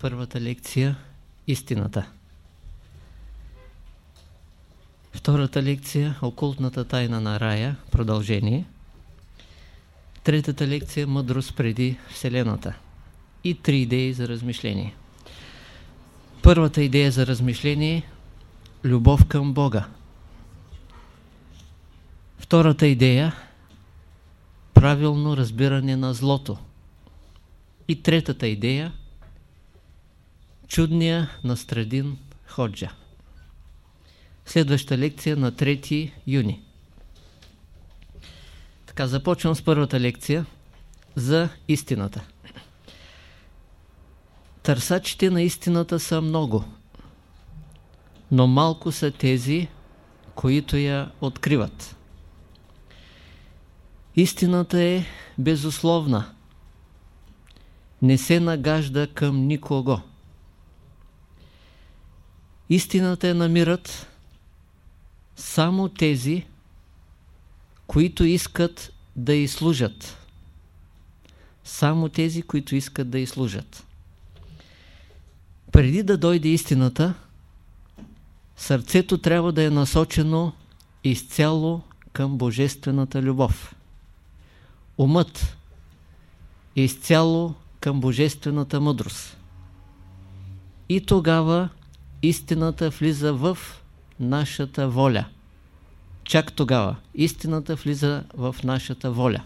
Първата лекция – истината. Втората лекция – окултната тайна на рая, продължение. Третата лекция – мъдрост преди Вселената. И три идеи за размишление. Първата идея за размишление – любов към Бога. Втората идея – правилно разбиране на злото. И третата идея – чудния Настрадин Ходжа. Следваща лекция на 3 юни. Така, започвам с първата лекция за истината. Търсачите на истината са много, но малко са тези, които я откриват. Истината е безусловна. Не се нагажда към никого. Истината е намират само тези, които искат да й служат. Само тези, които искат да й служат. Преди да дойде истината, сърцето трябва да е насочено изцяло към божествената любов. Умът е изцяло към божествената мъдрост. И тогава истината влиза в нашата воля. Чак тогава истината влиза в нашата воля.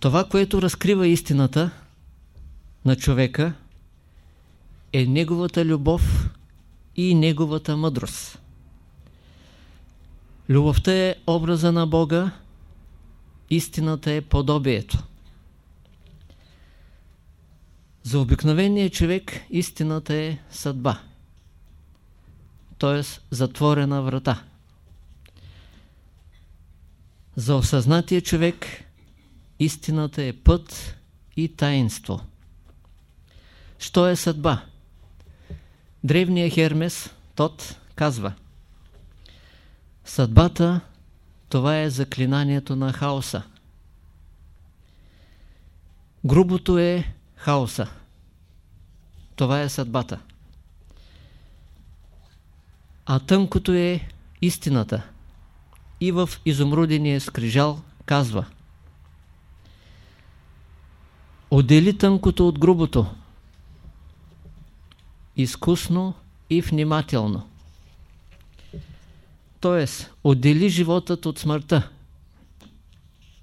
Това, което разкрива истината на човека, е неговата любов и неговата мъдрост. Любовта е образа на Бога, истината е подобието. За обикновения човек истината е съдба, т.е. затворена врата. За осъзнатия човек истината е път и таинство. Що е съдба? Древният Хермес, тот, казва Съдбата това е заклинанието на хаоса. Грубото е хаоса. Това е съдбата. А тънкото е истината. И в изумрудения скрижал казва Отдели тънкото от грубото. Изкусно и внимателно. Тоест, отдели животът от смъртта.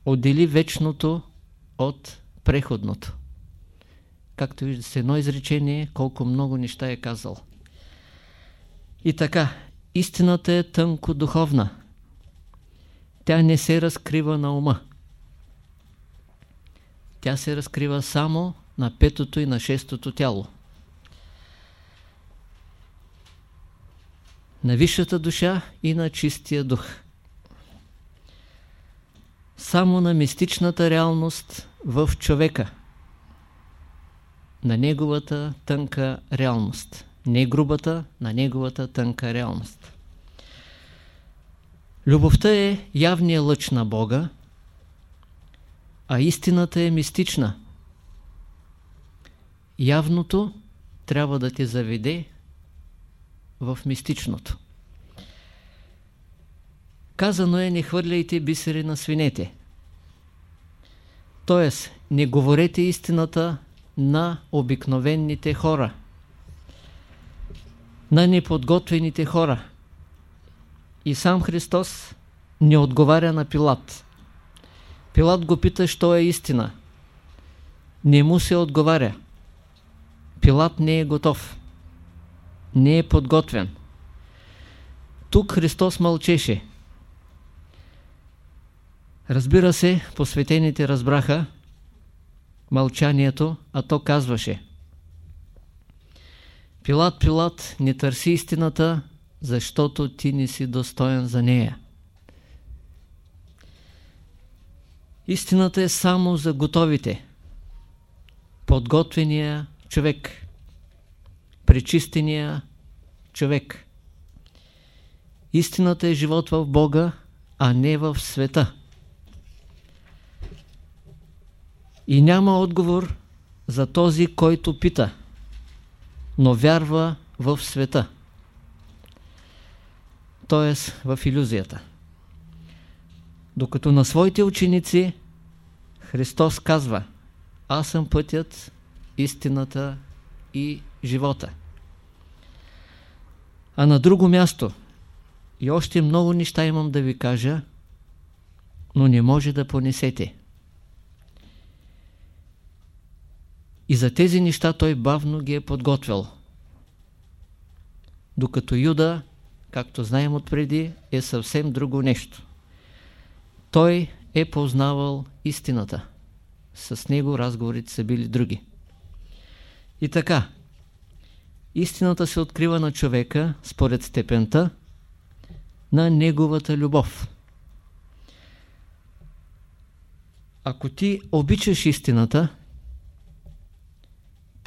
Отдели вечното от преходното. Както виждате, с едно изречение, колко много неща е казал. И така, истината е тънко духовна. Тя не се разкрива на ума. Тя се разкрива само на петото и на шестото тяло. На висшата душа и на чистия дух. Само на мистичната реалност в човека. На неговата тънка реалност не грубата, на неговата тънка реалност. Любовта е явния лъч на Бога, а истината е мистична. Явното трябва да те заведе в мистичното. Казано е, не хвърляйте бисери на свинете. Тоест, не говорете истината на обикновените хора на неподготвените хора. И сам Христос не отговаря на Пилат. Пилат го пита, що е истина. Не му се отговаря. Пилат не е готов. Не е подготвен. Тук Христос мълчеше. Разбира се, посветените разбраха мълчанието, а то казваше Пилат, Пилат, не търси истината, защото ти не си достоен за нея. Истината е само за готовите. Подготвения човек. Пречистения човек. Истината е живот в Бога, а не в света. И няма отговор за този, който пита, но вярва в света, т.е. в иллюзията. Докато на своите ученици Христос казва Аз съм пътят, истината и живота. А на друго място и още много неща имам да ви кажа, но не може да понесете. И за тези неща той бавно ги е подготвил. Докато Юда, както знаем отпреди, е съвсем друго нещо. Той е познавал истината. С него разговорите са били други. И така, истината се открива на човека според степента на неговата любов. Ако ти обичаш истината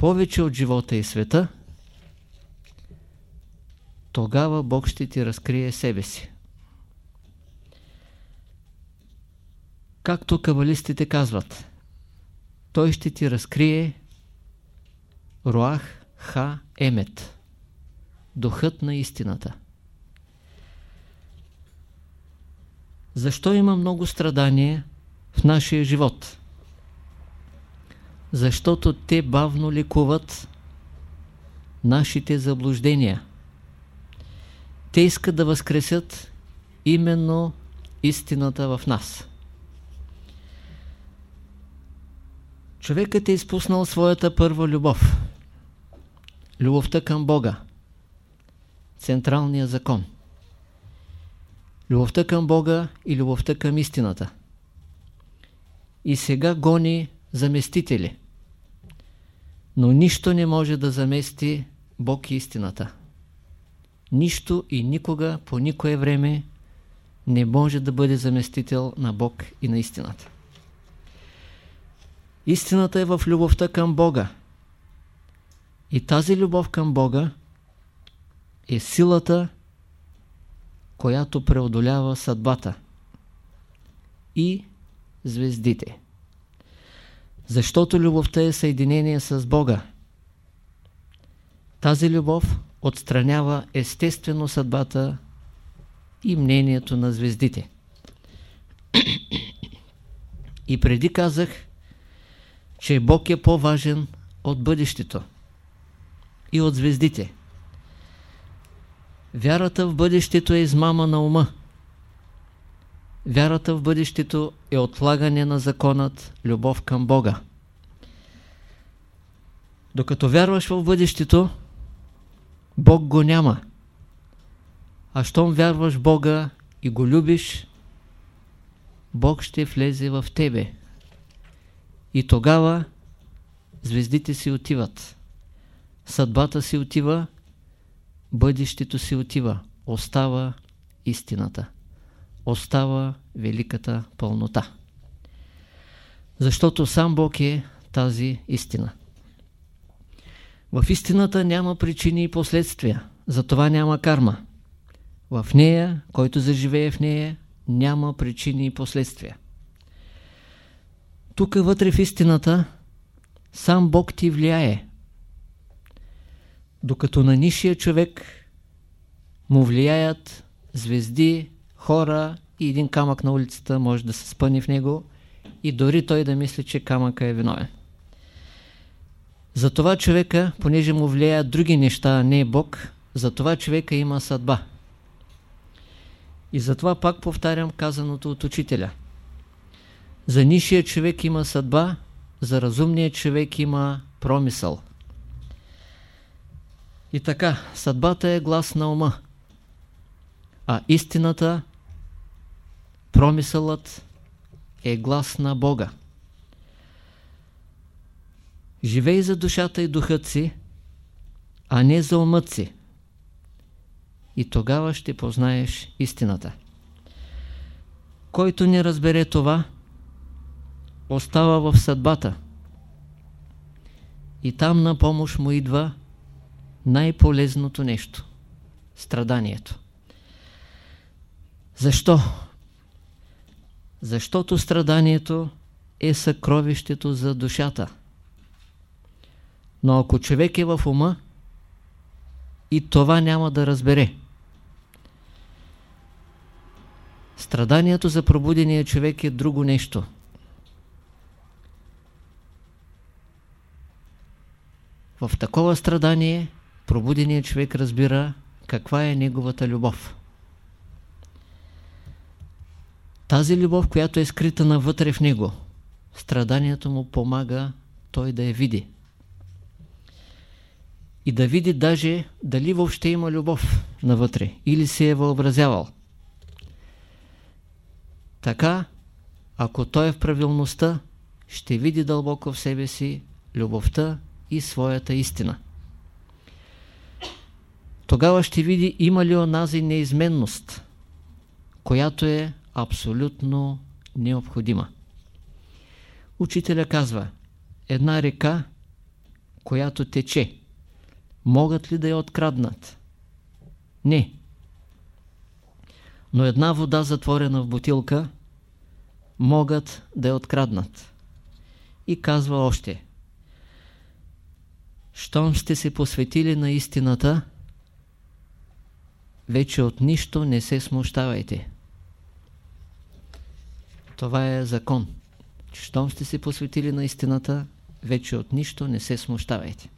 повече от живота и света, тогава Бог ще ти разкрие себе си. Както кабалистите казват, той ще ти разкрие Руах Ха Емет, духът на истината. Защо има много страдания в нашия живот? Защото те бавно лекуват нашите заблуждения. Те искат да възкресят именно истината в нас. Човекът е изпуснал своята първа любов. Любовта към Бога. Централния закон. Любовта към Бога и любовта към истината. И сега гони заместители. Но нищо не може да замести Бог и истината. Нищо и никога, по никое време, не може да бъде заместител на Бог и на истината. Истината е в любовта към Бога. И тази любов към Бога е силата, която преодолява съдбата и звездите. Защото любовта е съединение с Бога. Тази любов отстранява естествено съдбата и мнението на звездите. И преди казах, че Бог е по-важен от бъдещето и от звездите. Вярата в бъдещето е измама на ума. Вярата в бъдещето е отлагане на законът, любов към Бога. Докато вярваш в бъдещето, Бог го няма. А щом вярваш Бога и го любиш, Бог ще влезе в тебе. И тогава звездите си отиват. Съдбата си отива, бъдещето си отива. Остава истината. Остава великата пълнота. Защото сам Бог е тази истина. В истината няма причини и последствия, затова няма карма. В нея, който заживее в нея, няма причини и последствия. Тук вътре в истината сам Бог ти влияе. Докато на нишия човек му влияят звезди, хора и един камък на улицата може да се спъни в него и дори той да мисли, че камъка е виновен. Затова човека, понеже му влияят други неща, а не Бог, затова човека има съдба. И затова пак повтарям казаното от учителя. За нишия човек има съдба, за разумния човек има промисъл. И така, съдбата е глас на ума, а истината, промисълът е глас на Бога. Живей за душата и духът си, а не за умът си. И тогава ще познаеш истината. Който не разбере това, остава в съдбата. И там на помощ му идва най-полезното нещо – страданието. Защо? Защото страданието е съкровището за душата. Но ако човек е в ума, и това няма да разбере. Страданието за пробудения човек е друго нещо. В такова страдание пробуденият човек разбира каква е неговата любов. Тази любов, която е скрита навътре в него, страданието му помага той да я види. И да види даже дали въобще има любов навътре или се е въобразявал. Така, ако той е в правилността, ще види дълбоко в себе си любовта и своята истина. Тогава ще види има ли онази неизменност, която е абсолютно необходима. Учителя казва, една река, която тече, могат ли да я откраднат? Не. Но една вода затворена в бутилка могат да я откраднат. И казва още, щом сте се посветили на истината, вече от нищо не се смущавайте. Това е закон. Щом сте се посветили на истината, вече от нищо не се смущавайте.